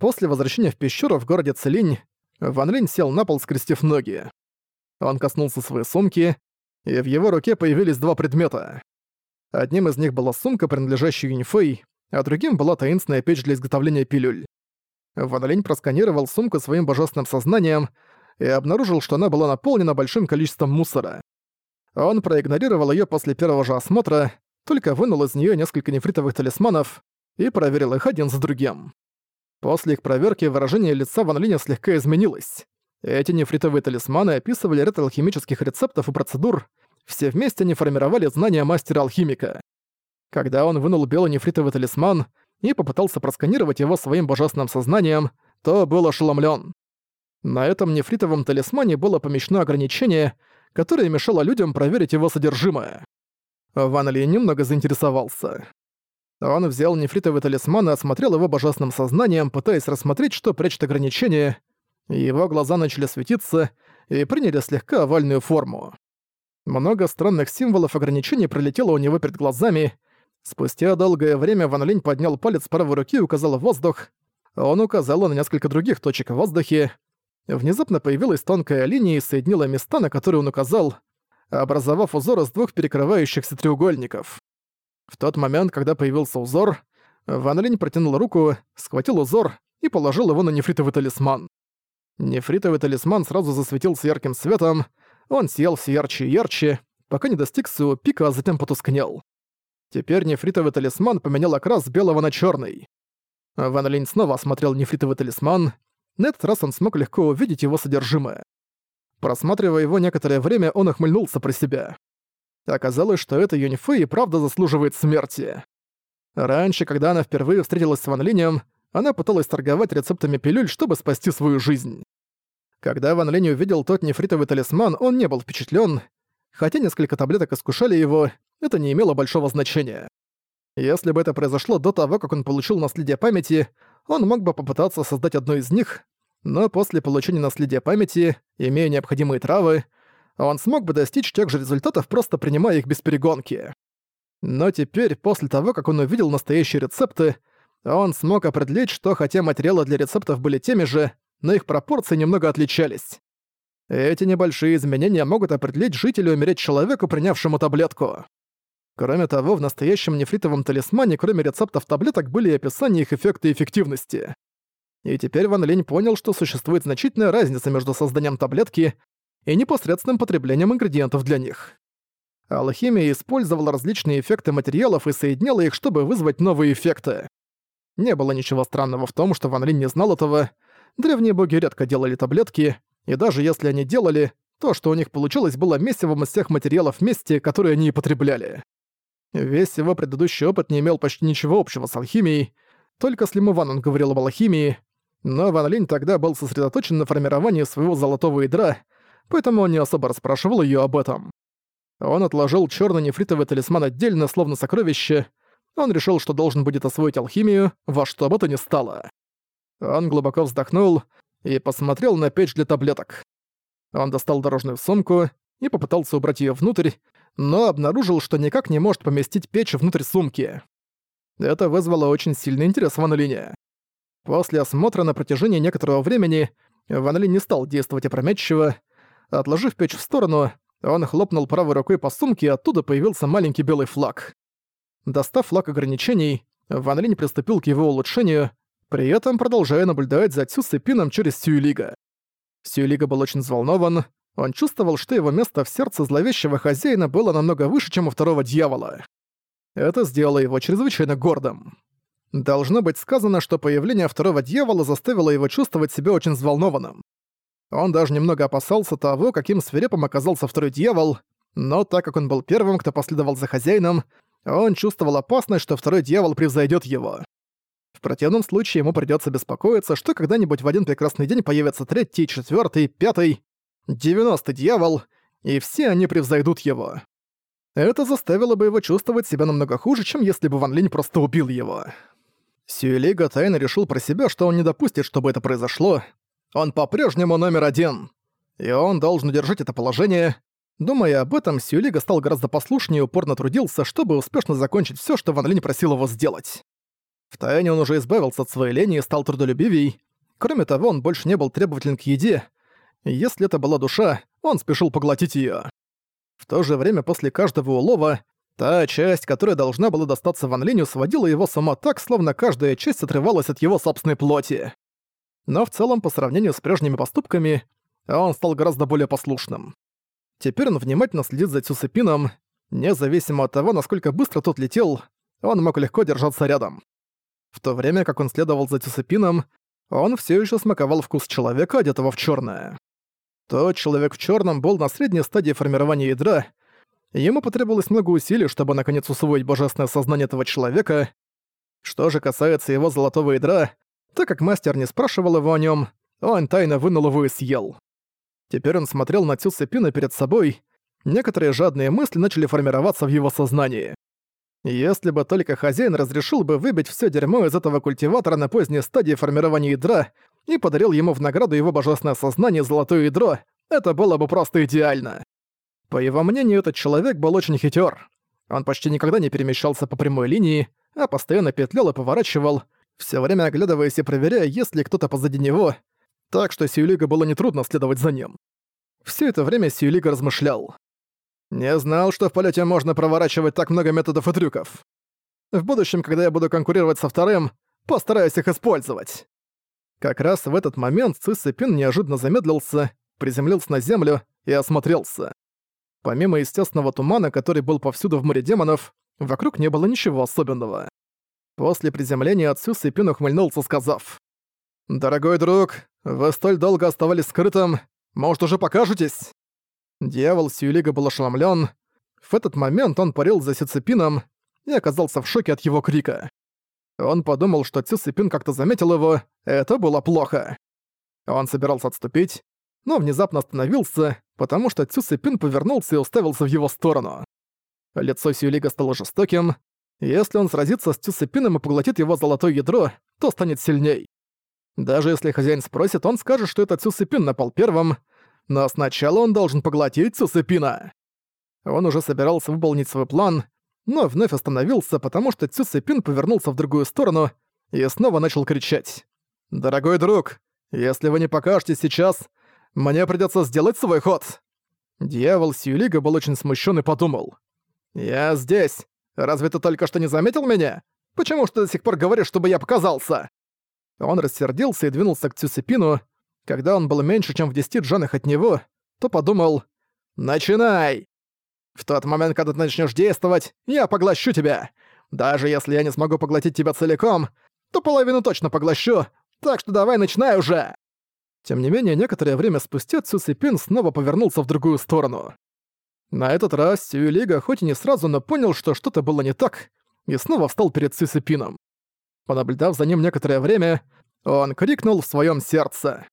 После возвращения в пещеру в городе Целинь, Ван Линь сел на пол, скрестив ноги. Он коснулся своей сумки, и в его руке появились два предмета. Одним из них была сумка, принадлежащая Юнифей, а другим была таинственная печь для изготовления пилюль. Ван Линь просканировал сумку своим божественным сознанием и обнаружил, что она была наполнена большим количеством мусора. Он проигнорировал ее после первого же осмотра, только вынул из нее несколько нефритовых талисманов и проверил их один за другим. После их проверки выражение лица Ван Линя слегка изменилось. Эти нефритовые талисманы описывали ряд алхимических рецептов и процедур, все вместе они формировали знания мастера-алхимика. Когда он вынул белый нефритовый талисман и попытался просканировать его своим божественным сознанием, то был ошеломлен. На этом нефритовом талисмане было помещено ограничение, которое мешало людям проверить его содержимое. Ван Ли немного заинтересовался. Он взял нефритовый талисман и осмотрел его божественным сознанием, пытаясь рассмотреть, что прячет ограничение. Его глаза начали светиться и приняли слегка овальную форму. Много странных символов ограничений пролетело у него перед глазами. Спустя долгое время Ван Линь поднял палец правой руки и указал в воздух. Он указал на несколько других точек в воздухе. Внезапно появилась тонкая линия и соединила места, на которые он указал, образовав узор из двух перекрывающихся треугольников. В тот момент, когда появился узор, Ван Линь протянул руку, схватил узор и положил его на нефритовый талисман. Нефритовый талисман сразу засветился ярким светом, он сиял все ярче и ярче, пока не достиг своего пика, а затем потускнел. Теперь нефритовый талисман поменял окрас белого на черный. Ван Линь снова осмотрел нефритовый талисман. На этот раз он смог легко увидеть его содержимое. Просматривая его некоторое время, он охмыльнулся про себя. Оказалось, что эта Юнифэй и правда заслуживает смерти. Раньше, когда она впервые встретилась с Ван Линем, она пыталась торговать рецептами пилюль, чтобы спасти свою жизнь. Когда Ван Линь увидел тот нефритовый талисман, он не был впечатлен. Хотя несколько таблеток искушали его, это не имело большого значения. Если бы это произошло до того, как он получил наследие памяти, он мог бы попытаться создать одну из них, но после получения наследия памяти, имея необходимые травы, он смог бы достичь тех же результатов, просто принимая их без перегонки. Но теперь, после того, как он увидел настоящие рецепты, он смог определить, что хотя материалы для рецептов были теми же, но их пропорции немного отличались. Эти небольшие изменения могут определить жителю умереть человеку, принявшему таблетку. Кроме того, в настоящем нефритовом талисмане, кроме рецептов таблеток, были и описания их эффекта и эффективности. И теперь Ван Линь понял, что существует значительная разница между созданием таблетки и непосредственным потреблением ингредиентов для них. Алхимия использовала различные эффекты материалов и соединяла их, чтобы вызвать новые эффекты. Не было ничего странного в том, что Ван Линь не знал этого. Древние боги редко делали таблетки, и даже если они делали, то, что у них получилось, было месивом из всех материалов вместе, которые они и потребляли. Весь его предыдущий опыт не имел почти ничего общего с алхимией, только с Лиму Ван он говорил об алхимии, но Ван Линь тогда был сосредоточен на формировании своего золотого ядра, поэтому он не особо расспрашивал её об этом. Он отложил чёрный нефритовый талисман отдельно, словно сокровище. Он решил, что должен будет освоить алхимию, во что бы то ни стало. Он глубоко вздохнул и посмотрел на печь для таблеток. Он достал дорожную сумку и попытался убрать её внутрь, но обнаружил, что никак не может поместить печь внутрь сумки. Это вызвало очень сильный интерес Ван Линя. После осмотра на протяжении некоторого времени Ван Линь не стал действовать опрометчиво. Отложив печь в сторону, он хлопнул правой рукой по сумке, и оттуда появился маленький белый флаг. Достав флаг ограничений, Ван Линь приступил к его улучшению, при этом продолжая наблюдать за Цю Сыпином через Сюэлига. Сюэлига был очень взволнован, он чувствовал, что его место в сердце зловещего хозяина было намного выше, чем у второго дьявола. Это сделало его чрезвычайно гордым. Должно быть сказано, что появление второго дьявола заставило его чувствовать себя очень взволнованным. Он даже немного опасался того, каким свирепым оказался второй дьявол, но так как он был первым, кто последовал за хозяином, он чувствовал опасность, что второй дьявол превзойдет его. В противном случае ему придется беспокоиться, что когда-нибудь в один прекрасный день появится третий, четвертый, пятый, девяностый дьявол, и все они превзойдут его. Это заставило бы его чувствовать себя намного хуже, чем если бы Ван Линь просто убил его. Сюэлига тайно решил про себя, что он не допустит, чтобы это произошло. Он по-прежнему номер один. И он должен удержать это положение. Думая об этом, Сюэлига стал гораздо послушнее и упорно трудился, чтобы успешно закончить все, что Ван Линь просил его сделать. Втайне он уже избавился от своей лени и стал трудолюбивей. Кроме того, он больше не был требователен к еде. Если это была душа, он спешил поглотить её. В то же время после каждого улова та часть, которая должна была достаться Ван Линю, сводила его сама так, словно каждая часть отрывалась от его собственной плоти. Но в целом, по сравнению с прежними поступками, он стал гораздо более послушным. Теперь он внимательно следит за Цюсепином, независимо от того, насколько быстро тот летел, он мог легко держаться рядом. В то время как он следовал за Цюсепином, он все еще смаковал вкус человека, одетого в черное. Тот человек в черном был на средней стадии формирования ядра, ему потребовалось много усилий, чтобы наконец усвоить божественное сознание этого человека. Что же касается его золотого ядра, так как мастер не спрашивал его о нем, он тайно вынул его и съел. Теперь он смотрел на Цюсепина перед собой, некоторые жадные мысли начали формироваться в его сознании. Если бы только хозяин разрешил бы выбить все дерьмо из этого культиватора на поздней стадии формирования ядра и подарил ему в награду его божественное сознание золотое ядро, это было бы просто идеально. По его мнению, этот человек был очень хитер. Он почти никогда не перемещался по прямой линии, а постоянно петлял и поворачивал, все время оглядываясь и проверяя, есть ли кто-то позади него, так что Сиюлига было нетрудно следовать за ним. Все это время Сиюлига размышлял. Не знал, что в полете можно проворачивать так много методов и трюков. В будущем, когда я буду конкурировать со вторым, постараюсь их использовать. Как раз в этот момент Цисыпин неожиданно замедлился, приземлился на землю и осмотрелся. Помимо естественного тумана, который был повсюду в море демонов, вокруг не было ничего особенного. После приземления Цю Сыпин ухмыльнулся, сказав, «Дорогой друг, вы столь долго оставались скрытым, может, уже покажетесь?» Дьявол Сьюлига был ошеломлен. В этот момент он парил за Сицепином и оказался в шоке от его крика. Он подумал, что Цисипин как-то заметил его, это было плохо. Он собирался отступить, но внезапно остановился, потому что Цюсипин повернулся и уставился в его сторону. Лицо Сьюлига стало жестоким. Если он сразится с Цюсипином и поглотит его золотое ядро, то станет сильней. Даже если хозяин спросит, он скажет, что это Цюсипин напал первым, но сначала он должен поглотить Цусепина. Он уже собирался выполнить свой план, но вновь остановился, потому что Цусепин повернулся в другую сторону и снова начал кричать. «Дорогой друг, если вы не покажете сейчас, мне придется сделать свой ход!» Дьявол Сьюлига был очень смущен и подумал. «Я здесь. Разве ты только что не заметил меня? Почему ж ты до сих пор говоришь, чтобы я показался?» Он рассердился и двинулся к Цюсепину, когда он был меньше, чем в десяти джанах от него, то подумал «Начинай!» «В тот момент, когда ты начнешь действовать, я поглощу тебя. Даже если я не смогу поглотить тебя целиком, то половину точно поглощу, так что давай начинай уже!» Тем не менее, некоторое время спустя Цусипин снова повернулся в другую сторону. На этот раз Сюэлига хоть и не сразу, но понял, что что-то было не так, и снова встал перед Цусипином. Понаблюдав за ним некоторое время, он крикнул в своем сердце.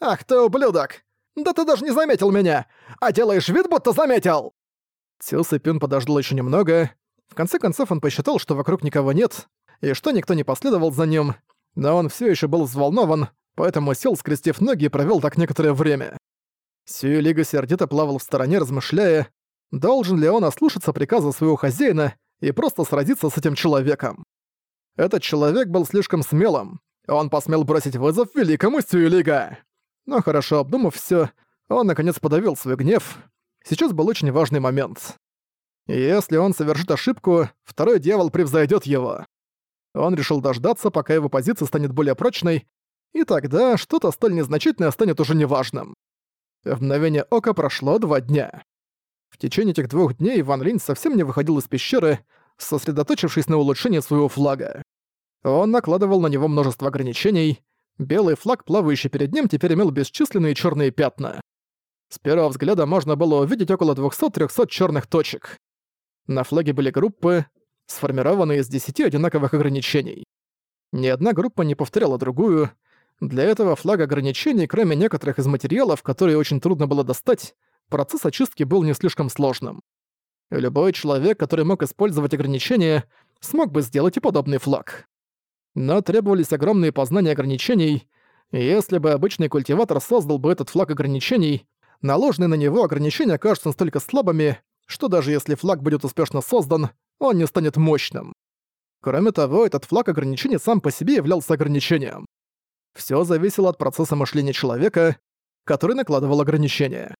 «Ах ты ублюдок! Да ты даже не заметил меня! А делаешь вид, будто заметил!» Сил Сэпин подождал еще немного. В конце концов он посчитал, что вокруг никого нет, и что никто не последовал за ним, но он все еще был взволнован, поэтому сел, скрестив ноги и провел так некоторое время. Сью Лига сердито плавал в стороне, размышляя, должен ли он ослушаться приказа своего хозяина и просто сразиться с этим человеком. Этот человек был слишком смелым. Он посмел бросить вызов великому Сью Лига. Но хорошо обдумав все, он наконец подавил свой гнев. Сейчас был очень важный момент. если он совершит ошибку, второй дьявол превзойдет его. Он решил дождаться, пока его позиция станет более прочной, и тогда что-то столь незначительное станет уже неважным. В мгновение ока прошло два дня. В течение этих двух дней Ван Линь совсем не выходил из пещеры, сосредоточившись на улучшении своего флага. Он накладывал на него множество ограничений, Белый флаг, плавающий перед ним, теперь имел бесчисленные черные пятна. С первого взгляда можно было увидеть около 200-300 черных точек. На флаге были группы, сформированные из 10 одинаковых ограничений. Ни одна группа не повторяла другую. Для этого флаг ограничений, кроме некоторых из материалов, которые очень трудно было достать, процесс очистки был не слишком сложным. Любой человек, который мог использовать ограничения, смог бы сделать и подобный флаг но требовались огромные познания ограничений, и если бы обычный культиватор создал бы этот флаг ограничений, наложенные на него ограничения окажутся настолько слабыми, что даже если флаг будет успешно создан, он не станет мощным. Кроме того, этот флаг ограничений сам по себе являлся ограничением. Всё зависело от процесса мышления человека, который накладывал ограничения.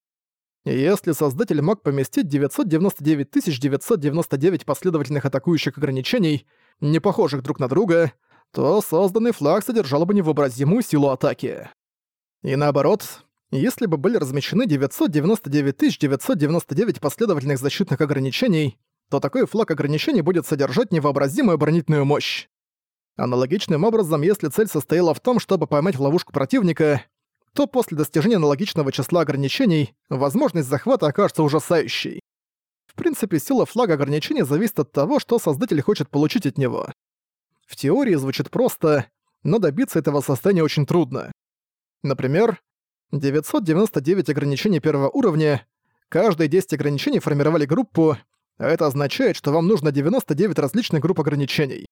Если создатель мог поместить 999 999 последовательных атакующих ограничений, не похожих друг на друга, то созданный флаг содержал бы невообразимую силу атаки. И наоборот, если бы были размещены 999 999 последовательных защитных ограничений, то такой флаг ограничений будет содержать невообразимую оборонительную мощь. Аналогичным образом, если цель состояла в том, чтобы поймать в ловушку противника, то после достижения аналогичного числа ограничений возможность захвата окажется ужасающей. В принципе, сила флага ограничений зависит от того, что создатель хочет получить от него. В теории звучит просто, но добиться этого состояния очень трудно. Например, 999 ограничений первого уровня, каждые 10 ограничений формировали группу, а это означает, что вам нужно 99 различных групп ограничений.